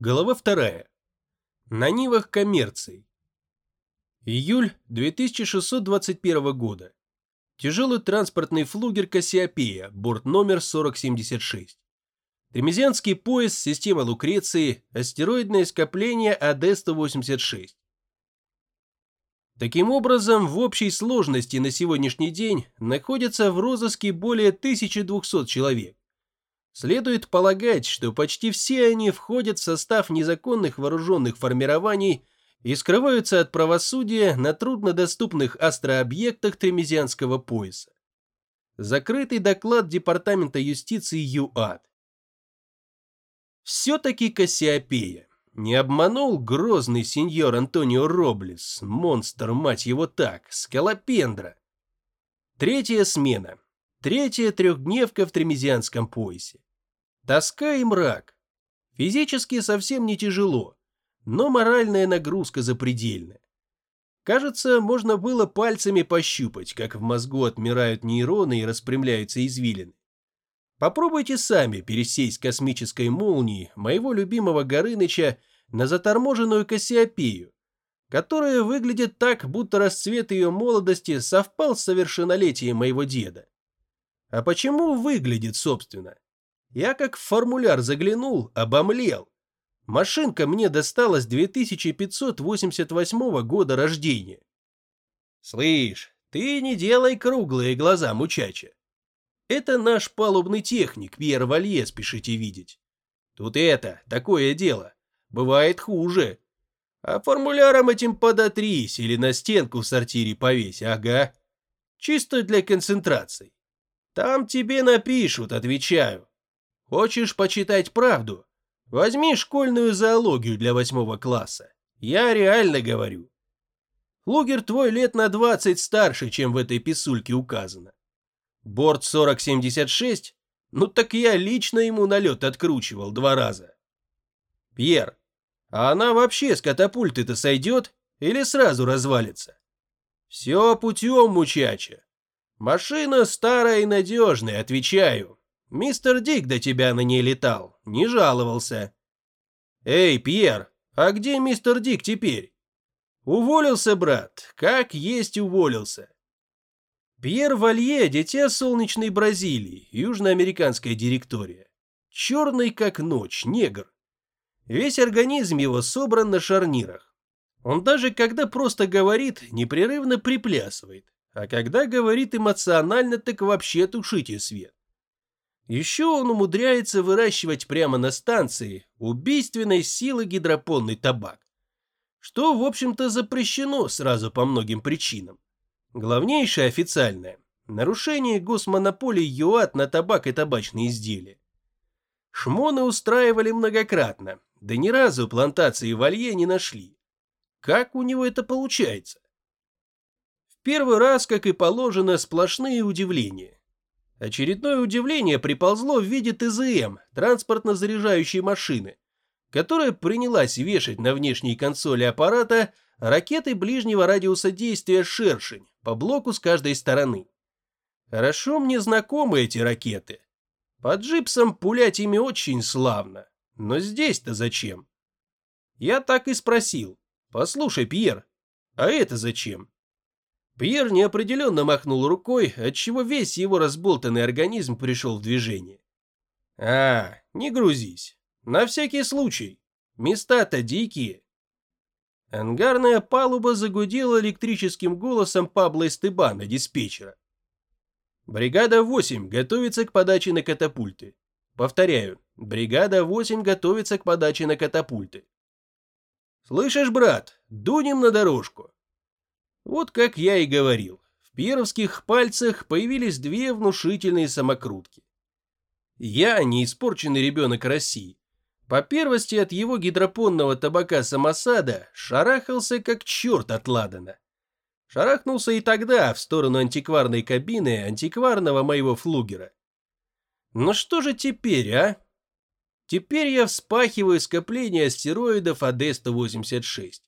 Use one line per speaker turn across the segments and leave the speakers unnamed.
Глава вторая. На нивах коммерции. Июль 2621 года. Тяжелый транспортный флугер Кассиопея, борт номер 4076. Тремезианский пояс, система Лукреции, астероидное скопление АД-186. Таким образом, в общей сложности на сегодняшний день находится в розыске более 1200 человек. Следует полагать, что почти все они входят в состав незаконных вооруженных формирований и скрываются от правосудия на труднодоступных астрообъектах Тремезианского пояса. Закрытый доклад Департамента юстиции ЮАД. Все-таки Кассиопея. Не обманул грозный сеньор Антонио Роблес, монстр, мать его так, скалопендра. Третья смена. Третья трехдневка в Тремезианском поясе. Тоска и мрак. Физически совсем не тяжело, но моральная нагрузка запредельная. Кажется, можно было пальцами пощупать, как в мозгу отмирают нейроны и распрямляются извилины. Попробуйте сами пересесть космической молнии моего любимого Горыныча на заторможенную Кассиопею, которая выглядит так, будто расцвет ее молодости совпал с совершеннолетием моего деда. А почему выглядит, собственно? Я как в формуляр заглянул, обомлел. Машинка мне досталась 2588 года рождения. Слышь, ты не делай круглые глаза, мучача. Это наш палубный техник, Пьер Валье, спешите видеть. Тут это, такое дело. Бывает хуже. А формуляром этим подотрись или на стенку в сортире повесь, ага. Чисто для концентрации. Там тебе напишут, отвечаю. Хочешь почитать правду? Возьми школьную зоологию для восьмого класса. Я реально говорю. Лугер твой лет на 20 старше, чем в этой писульке указано. Борт 4076? Ну так я лично ему налет откручивал два раза. Пьер, а она вообще с катапульты-то сойдет или сразу развалится? Все путем, мучача. Машина старая и надежная, отвечаю. Мистер Дик до тебя на ней летал, не жаловался. Эй, Пьер, а где мистер Дик теперь? Уволился, брат, как есть уволился. Пьер Валье – дитя солнечной Бразилии, южноамериканская директория. Черный как ночь, негр. Весь организм его собран на шарнирах. Он даже когда просто говорит, непрерывно приплясывает, а когда говорит эмоционально, так вообще тушите свет. Еще он умудряется выращивать прямо на станции убийственной силы гидропонный табак, что, в общем-то, запрещено сразу по многим причинам. Главнейшее официальное – нарушение госмонополии ЮАТ на табак и табачные изделия. Шмоны устраивали многократно, да ни разу плантации валье не нашли. Как у него это получается? В первый раз, как и положено, сплошные удивления. Очередное удивление приползло в виде ТЗМ, транспортно-заряжающей машины, которая принялась вешать на внешней консоли аппарата ракеты ближнего радиуса действия «Шершень» по блоку с каждой стороны. Хорошо мне знакомы эти ракеты. Под джипсом пулять ими очень славно. Но здесь-то зачем? Я так и спросил. Послушай, Пьер, а это зачем? Пьер неопределенно махнул рукой, отчего весь его разболтанный организм пришел в движение. А, не грузись. На всякий случай. Места-то дикие. Ангарная палуба загудела электрическим голосом Пабло Эстебана, диспетчера. Бригада 8 готовится к подаче на катапульты. Повторяю, бригада 8 готовится к подаче на катапульты. Слышишь, брат, дунем на дорожку. Вот как я и говорил, в пьеровских пальцах появились две внушительные самокрутки. Я, не испорченный ребенок России, по первости от его гидропонного табака самосада шарахался как черт от ладана. Шарахнулся и тогда в сторону антикварной кабины антикварного моего флугера. Но что же теперь, а? Теперь я вспахиваю скопление астероидов АД-186.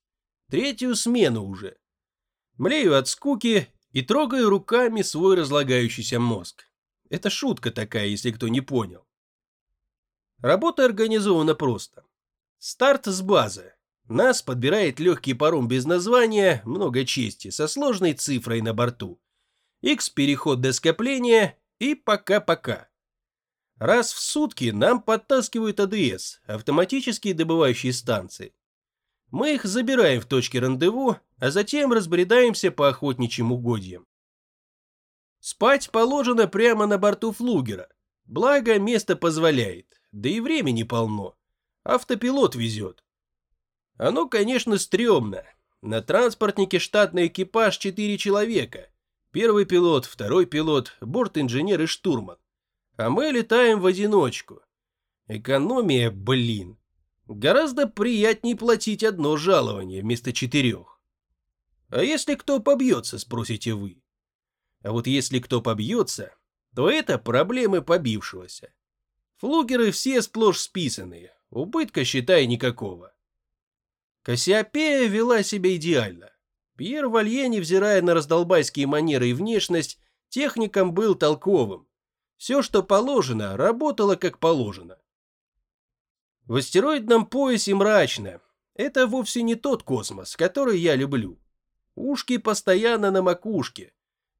Третью смену уже. Млею от скуки и трогаю руками свой разлагающийся мозг. Это шутка такая, если кто не понял. Работа организована просто. Старт с базы. Нас подбирает легкий паром без названия, много чести, со сложной цифрой на борту. X переход до скопления и пока-пока. Раз в сутки нам подтаскивают АДС, автоматические добывающие станции. Мы их забираем в точке рандеву, а затем разбредаемся по охотничьим угодьям. Спать положено прямо на борту флугера. Благо, место позволяет, да и времени полно. Автопилот везет. Оно, конечно, стрёмно. На транспортнике штатный экипаж 4 человека. Первый пилот, второй пилот, борт-инженер и штурман. А мы летаем в одиночку. Экономия, блин. Гораздо приятнее платить одно жалование вместо четырех. А если кто побьется, спросите вы. А вот если кто побьется, то это проблемы побившегося. Флугеры все сплошь списанные, убытка, считай, никакого. Кассиопея вела себя идеально. Пьер Валье, невзирая на раздолбайские манеры и внешность, техником был толковым. Все, что положено, работало как положено. В астероидном поясе мрачно. Это вовсе не тот космос, который я люблю. Ушки постоянно на макушке.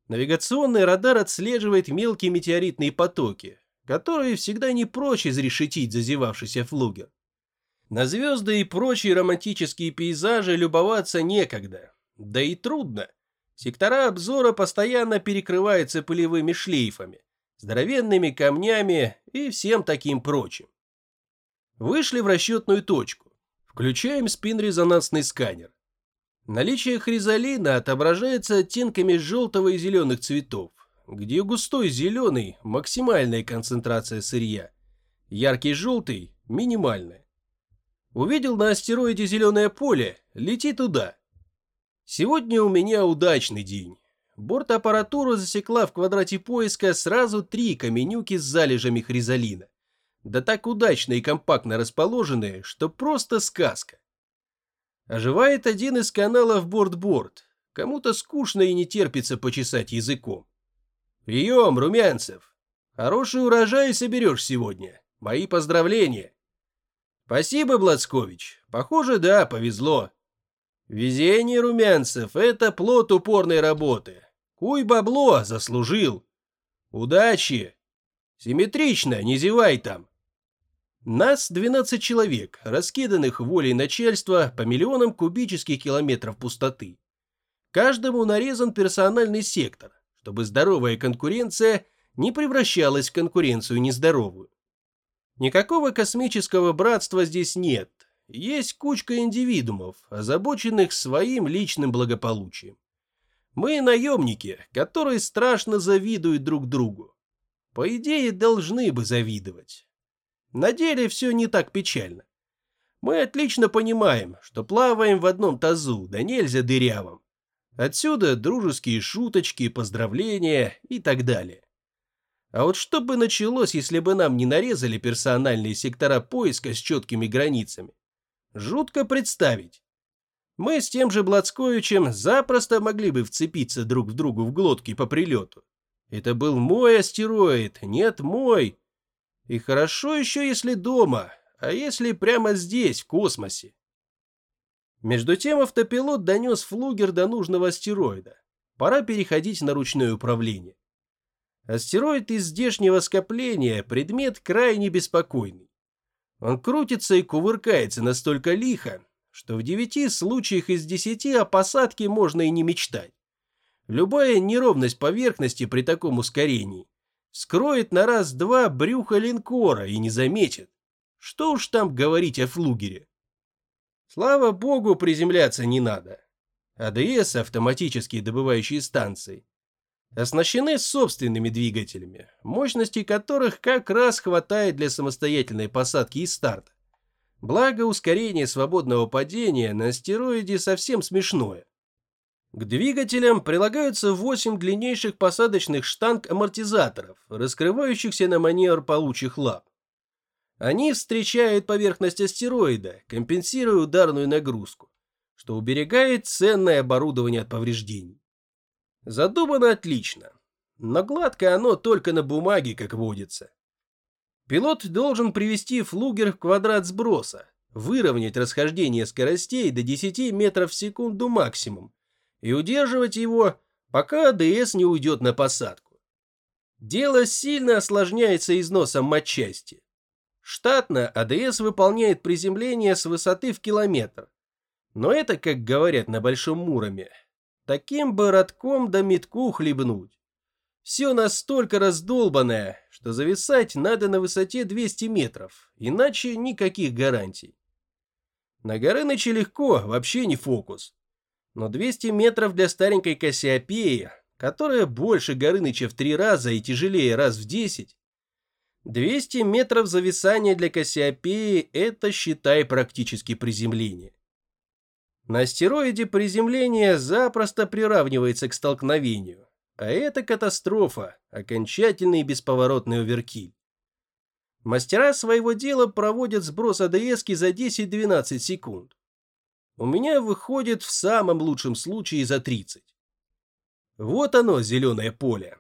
Навигационный радар отслеживает мелкие метеоритные потоки, которые всегда не прочь изрешетить зазевавшийся флугер. На звезды и прочие романтические пейзажи любоваться некогда. Да и трудно. Сектора обзора постоянно перекрываются пылевыми шлейфами, здоровенными камнями и всем таким прочим. Вышли в расчетную точку. Включаем спин-резонансный сканер. Наличие хризолина отображается оттенками желтого и зеленых цветов, где густой зеленый – максимальная концентрация сырья, яркий желтый – минимальная. Увидел на астероиде зеленое поле – лети туда. Сегодня у меня удачный день. Борт-аппаратура засекла в квадрате поиска сразу три каменюки с залежами хризолина да так удачно и компактно расположенные, что просто сказка. Оживает один из каналов Борт-Борт. Кому-то скучно и не терпится почесать языком. Прием, Румянцев. Хороший урожай соберешь сегодня. Мои поздравления. Спасибо, Блацкович. Похоже, да, повезло. Везение, Румянцев, это плод упорной работы. Куй бабло, заслужил. Удачи. Симметрично, не зевай там. Нас 12 человек, раскиданных волей начальства по миллионам кубических километров пустоты. Каждому нарезан персональный сектор, чтобы здоровая конкуренция не превращалась в конкуренцию нездоровую. Никакого космического братства здесь нет. Есть кучка индивидуумов, озабоченных своим личным благополучием. Мы наемники, которые страшно завидуют друг другу. По идее, должны бы завидовать. На деле все не так печально. Мы отлично понимаем, что плаваем в одном тазу, да нельзя дырявым. Отсюда дружеские шуточки, поздравления и так далее. А вот что бы началось, если бы нам не нарезали персональные сектора поиска с четкими границами? Жутко представить. Мы с тем же Блацковичем запросто могли бы вцепиться друг в другу в глотки по прилету. Это был мой астероид, нет мой, и хорошо еще, если дома, а если прямо здесь, в космосе. Между тем автопилот донес флугер до нужного астероида. Пора переходить на ручное управление. Астероид из здешнего скопления – предмет крайне беспокойный. Он крутится и кувыркается настолько лихо, что в девяти случаях из десяти о посадке можно и не мечтать. Любая неровность поверхности при таком ускорении Скроет на раз-два брюхо линкора и не заметит. Что уж там говорить о флугере. Слава богу, приземляться не надо. АДС, автоматические добывающие станции, оснащены собственными двигателями, мощности которых как раз хватает для самостоятельной посадки и старта. Благо ускорение свободного падения на астероиде совсем смешное. К двигателям прилагаются 8 длиннейших посадочных штанг-амортизаторов, раскрывающихся на манер паучьих лап. Они встречают поверхность астероида, компенсируя ударную нагрузку, что уберегает ценное оборудование от повреждений. Задумано отлично, но гладко оно только на бумаге, как водится. Пилот должен привести флугер в квадрат сброса, выровнять расхождение скоростей до 10 метров в секунду максимум и удерживать его, пока АДС не уйдет на посадку. Дело сильно осложняется износом матчасти. Штатно АДС выполняет приземление с высоты в километр. Но это, как говорят на Большом Муроме, таким бы родком до метку хлебнуть. Все настолько раздолбанное, что зависать надо на высоте 200 метров, иначе никаких гарантий. На Горыныче легко, вообще не фокус. Но 200 метров для старенькой Кассиопеи, которая больше Горыныча в три раза и тяжелее раз в 10, 200 метров зависания для Кассиопеи – это, считай, практически приземление. На астероиде приземление запросто приравнивается к столкновению, а это катастрофа, окончательный бесповоротный оверкиль. Мастера своего дела проводят сброс АДСки за 10-12 секунд. У меня выходит в самом лучшем случае за 30. Вот оно, зеленое поле.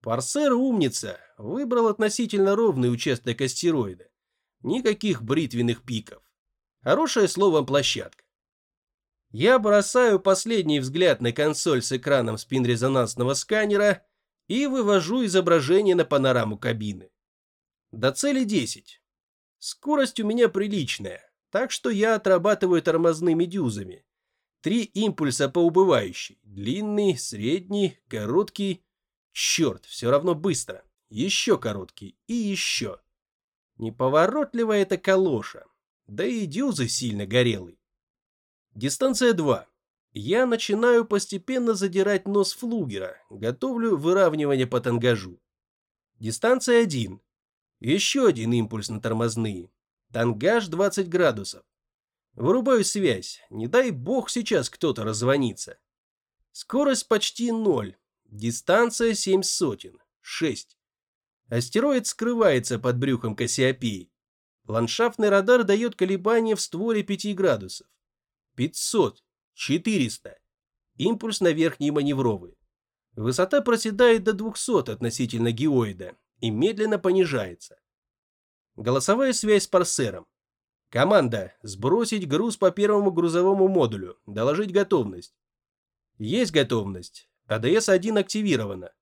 Парсер умница, выбрал относительно ровный участок астероида. Никаких бритвенных пиков. Хорошее словом площадка. Я бросаю последний взгляд на консоль с экраном спинрезонансного сканера и вывожу изображение на панораму кабины. До цели 10. Скорость у меня приличная, так что я отрабатываю тормозными дюзами. Три импульса по убывающей. Длинный, средний, короткий. Черт, все равно быстро. Еще короткий и еще. Неповоротливая эта калоша. Да и дюзы сильно горелый. Дистанция 2. Я начинаю постепенно задирать нос флугера, готовлю выравнивание по тангажу. Дистанция 1. Еще один импульс на тормозные. Тангаж 20 градусов. Вырубаю связь, не дай бог сейчас кто-то раззвонится. Скорость почти ноль. Дистанция 7 сотен. 6. Астероид скрывается под брюхом Кассиопеи. Ландшафтный радар дает колебания в створе 5 градусов. 500, 400. Импульс на верхний маневровый. Высота проседает до 200 относительно геоида и медленно понижается. Голосовая связь с парсером. Команда «Сбросить груз по первому грузовому модулю. Доложить готовность». Есть готовность. АДС-1 активирована.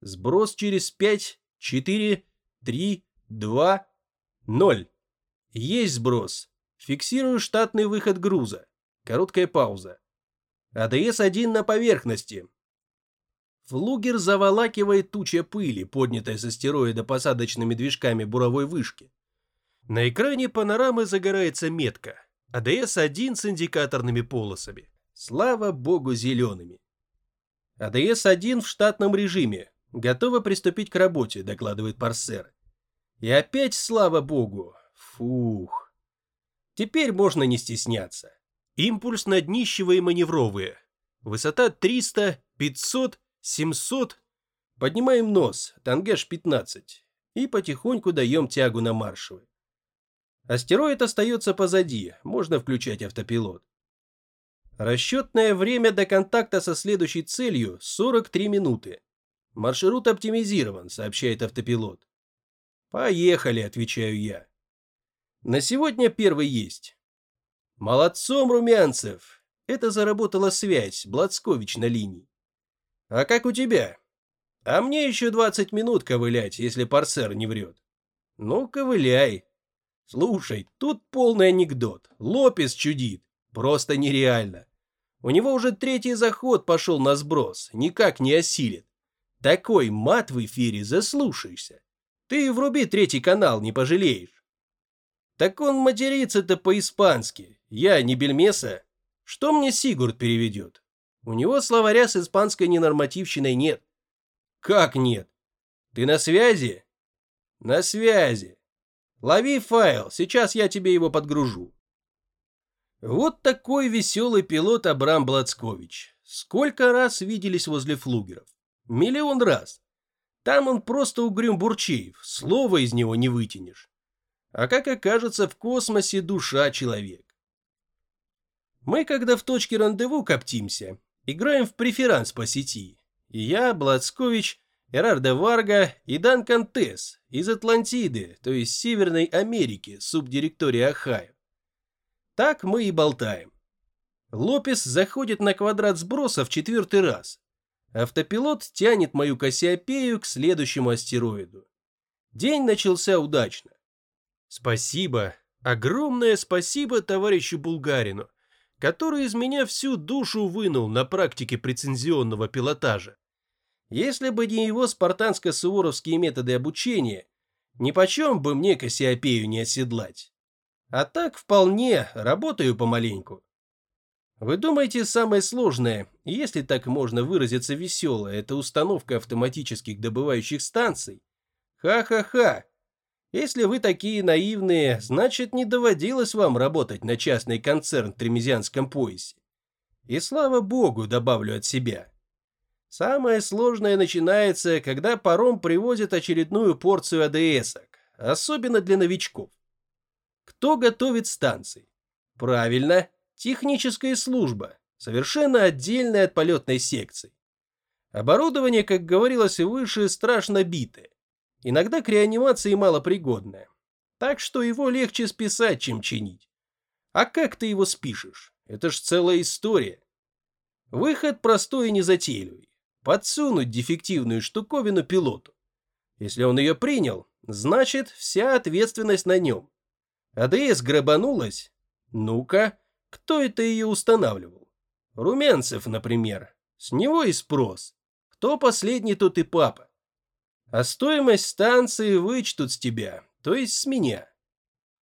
Сброс через 5, 4, 3, 2, 0. Есть сброс. Фиксирую штатный выход груза. Короткая пауза. АДС-1 на поверхности. Флугер заволакивает туча пыли, поднятая с астероида посадочными движками буровой вышки. На экране панорамы загорается метка. АДС-1 с индикаторными полосами. Слава богу, зелеными. АДС-1 в штатном режиме. Готова приступить к работе, докладывает парсер. И опять слава богу. Фух. Теперь можно не стесняться. Импульс на днищевые маневровые. Высота 300, 500, 700. Поднимаем нос, тангеш 15. И потихоньку даем тягу на маршевы. Астероид остается позади, можно включать автопилот. Расчетное время до контакта со следующей целью 43 минуты. Маршрут оптимизирован, сообщает автопилот. Поехали, отвечаю я. На сегодня первый есть. Молодцом, Румянцев! Это заработала связь, Блацкович на линии. А как у тебя? А мне еще 20 минут ковылять, если парсер не врет. Ну, ковыляй. Слушай, тут полный анекдот. Лопес чудит. Просто нереально. У него уже третий заход пошел на сброс, никак не осилит. Такой мат в эфире заслушаешься. Ты вруби третий канал, не пожалеешь. Так он матерится-то по-испански. Я не бельмеса. Что мне Сигурд переведет? У него словаря с испанской ненормативщиной нет. Как нет? Ты на связи? На связи. Лови файл, сейчас я тебе его подгружу. Вот такой веселый пилот Абрам Блацкович. Сколько раз виделись возле флугеров? Миллион раз. Там он просто угрюм Бурчеев, слова из него не вытянешь а как окажется в космосе душа человек. Мы, когда в точке рандеву коптимся, играем в преферанс по сети. И я, Блацкович, Эрардо Варга и Данкан Тесс из Атлантиды, то есть Северной Америки, субдиректории Ахайо. Так мы и болтаем. Лопес заходит на квадрат сброса в четвертый раз. Автопилот тянет мою Кассиопею к следующему астероиду. День начался удачно. Спасибо, огромное спасибо товарищу Булгарину, который из меня всю душу вынул на практике прецензионного пилотажа. Если бы не его спартанско-суворовские методы обучения, ни почем бы мне Кассиопею не оседлать. А так вполне, работаю помаленьку. Вы думаете, самое сложное, если так можно выразиться веселое, это установка автоматических добывающих станций? Ха-ха-ха. Если вы такие наивные, значит не доводилось вам работать на частный концерн в Тремезианском поясе. И слава богу, добавлю от себя. Самое сложное начинается, когда паром привозит очередную порцию АДСок, особенно для новичков. Кто готовит станции? Правильно, техническая служба, совершенно отдельная от полетной секции. Оборудование, как говорилось выше, страшно битое. Иногда к реанимации малопригодное. Так что его легче списать, чем чинить. А как ты его спишешь? Это ж целая история. Выход простой и незатейливый. Подсунуть дефективную штуковину пилоту. Если он ее принял, значит вся ответственность на нем. АДС грабанулась? Ну-ка, кто это ее устанавливал? Румянцев, например. С него и спрос. Кто последний, тот и папа. А стоимость станции вычтут с тебя, то есть с меня.